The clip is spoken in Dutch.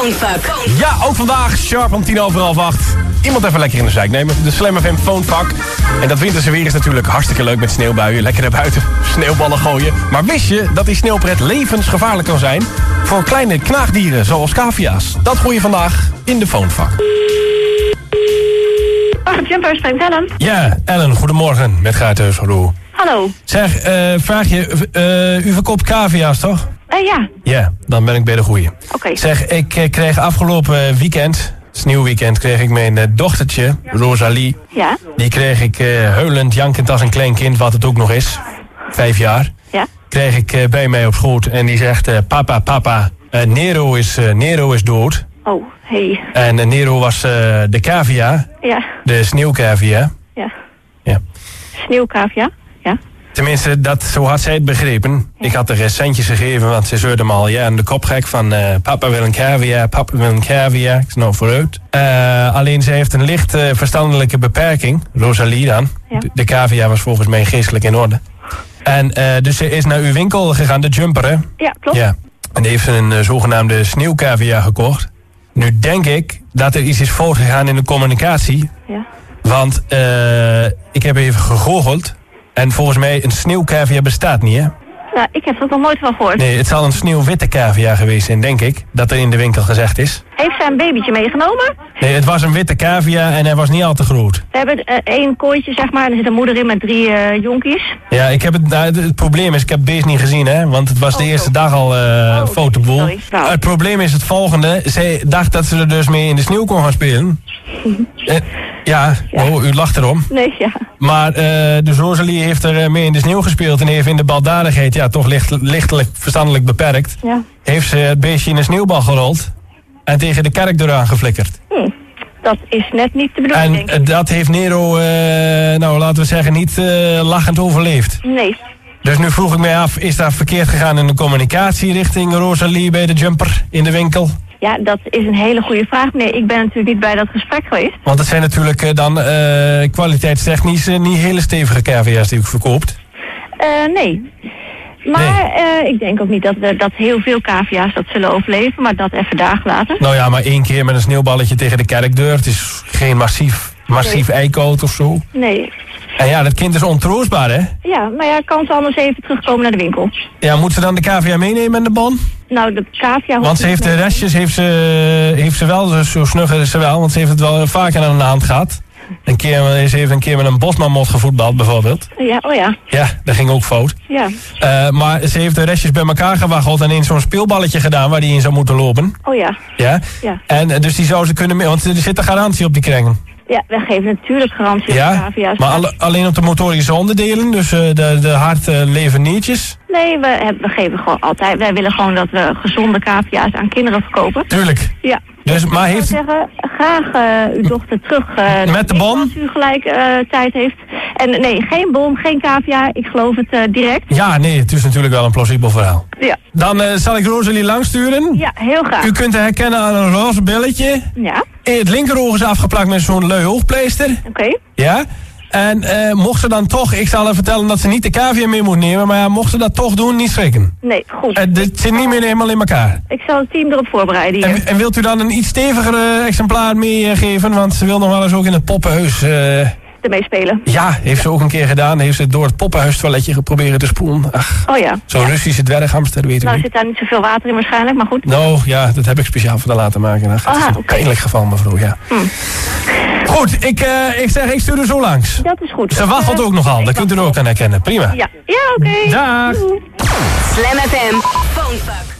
Phonefuck. Ja, ook vandaag, sharp om tien over half acht. Iemand even lekker in de zijk nemen. De Slam FM Phonefuck. En dat winterse weer is natuurlijk hartstikke leuk met sneeuwbuien. Lekker naar buiten, sneeuwballen gooien. Maar wist je dat die sneeuwpret levensgevaarlijk kan zijn... voor kleine knaagdieren zoals cavia's? Dat gooi je vandaag in de Phonefuck. Jumper, spreekt Ellen. Ja, Ellen, goedemorgen. Met Gaarthuis, hallo. Hallo. Zeg, eh, vraag je, eh, u verkoopt cavia's toch? Eh ja, Ja, dan ben ik bij de goeie. oké. Zeg, ik eh, kreeg afgelopen weekend, sneeuwweekend, kreeg ik mijn eh, dochtertje, Rosalie. Ja, Die kreeg ik eh, huilend, jankend als een klein kind, wat het ook nog is. Vijf jaar. ja. Kreeg ik eh, bij mij op schoot en die zegt, eh, papa, papa, eh, Nero, is, eh, Nero is dood. Oh, hey. En eh, Nero was eh, de cavia, Ja, de sneeuwcavia. ja. Ja. Sneeuwkavia. Ja. Tenminste, dat, zo had zij het begrepen. Ik had er centjes gegeven, want ze zeurde me al ja, in de kop gek van... eh, papa wil een cavia, papa wil een cavia. Ik nou, vooruit. Eh, alleen ze heeft een licht eh, verstandelijke beperking. Rosalie dan. Ja. De, de cavia was volgens mij geestelijk in orde. En dus ze is naar uw winkel gegaan, de jumper, hè? Ja, klopt. Ja. En heeft ze een zogenaamde sneeuwcavia gekocht. Nu denk ik dat er iets is fout gegaan in de communicatie. Ja. Want ik heb even gegoogeld. En volgens mij een sneeuwcavia bestaat niet, hè? Nou, ik heb er nog nooit van gehoord. Nee, het zal een sneeuwwitte cavia geweest zijn, denk ik. Dat er in de winkel gezegd is. Heeft zij een babytje meegenomen? Nee, het was een witte cavia en hij was niet al te groot. We hebben eh, één kooitje, zeg maar. En er zit een moeder in met drie eh, jonkies. Ja, ik heb het, nou, het, het probleem is, ik heb deze niet gezien, hè. Want het was de Oh, eerste zo. dag al Oh, fotoboel. Nou. Het probleem is het volgende. Zij dacht dat ze er dus mee in de sneeuw kon gaan spelen. Ja, Ja. Oh, u lacht erom. Nee, ja. Maar eh dus Rosalie heeft er eh, mee in de sneeuw gespeeld... en heeft in de baldadigheid, ja, toch licht, lichtelijk verstandelijk beperkt... Ja. heeft ze het beestje in een sneeuwbal gerold... en tegen de kerkdeur aangeflikkerd. Hm. Dat is net niet de bedoeling, En denk ik. dat heeft Nero, eh, nou laten we zeggen, niet lachend overleefd. Nee. Dus nu vroeg ik mij af, is dat verkeerd gegaan in de communicatie... richting Rosalie bij de jumper in de winkel? Ja, dat is een hele goede vraag. Nee, ik ben natuurlijk niet bij dat gesprek geweest. Want het zijn natuurlijk eh, dan eh, kwaliteitstechnisch eh, niet hele stevige cavia's die u verkoopt. Nee. Maar ik denk ook niet dat, we- dat heel veel cavia's dat zullen overleven. Maar dat even daar gelaten. Nou ja, maar één keer met een sneeuwballetje tegen de kerkdeur. Het is geen massief, massief eikenhout of zo. Nee. En ja, dat kind is ontroostbaar, hè? Ja, maar ja, kan ze anders even terugkomen naar de winkel. Ja, moet ze dan de cavia meenemen in de bon? Nou, de cavia... Want ze heeft de restjes heeft ze, heeft ze wel, dus zo snugger is ze wel. Want ze heeft het wel vaker aan de hand gehad. Een keer, ze heeft een keer met een bosmamot gevoetbald, bijvoorbeeld. Ja, oh ja. Ja, dat ging ook fout. Ja. Eh, maar ze heeft de restjes bij elkaar gewaggeld en in zo'n speelballetje gedaan waar die in zou moeten lopen. Oh ja. Ja? Ja. En eh, dus die zou ze kunnen mee, want er zit een garantie op die krengen. Ja, wij geven natuurlijk garantie op Ja, cavia's. maar alle- alleen op de motorische onderdelen, dus eh, de, de hard eh, leverniertjes. Nee, we, hebben, we geven gewoon altijd... Wij willen gewoon dat we gezonde cavia's aan kinderen verkopen. Tuurlijk. Ja. Dus, maar Ik heeft, zou zeggen, graag eh, uw dochter terug. eh, Met de bon? Als u gelijk eh, tijd heeft. En nee, geen bon, geen cavia. Ik geloof het direct. ja, nee, het is natuurlijk wel een plausibel verhaal. Ja. Dan zal ik Rosalie langsturen. Ja, heel graag. U kunt haar herkennen aan een roze billetje. Ja, In het linkeroog is afgeplakt met zo'n lui oogpleister. oké. Ja. En eh, mocht ze dan toch, ik zal haar vertellen dat ze niet de cavia mee moet nemen. Maar ja, mocht ze dat toch doen, niet schrikken. Nee, goed. Het dit zit niet meer helemaal in elkaar. Ik zal het team erop voorbereiden. En, en wilt u dan een iets steviger eh, exemplaar meegeven? Want ze wil nog wel eens ook in het poppenhuis. eh, Ermee spelen. ja, heeft ze ook een keer gedaan. Heeft ze door het poppenhuistoiletje geprobeerd te spoelen. Ach, Oh ja. zo'n Russische dwerghamster, weet u Nou zit daar niet zoveel water in waarschijnlijk, maar goed. Nou ja, dat heb ik speciaal voor de laten maken. Ach, het is een pijnlijk geval, mevrouw, ja. Goed, ik, eh, ik zeg, ik stuur er zo langs. Dat is goed. Ze waggelt Eh, ook nogal, dat kunt u er ook aan herkennen. Prima. Ja, ja oké. Dag. Doei. Slam FM Phonefuck.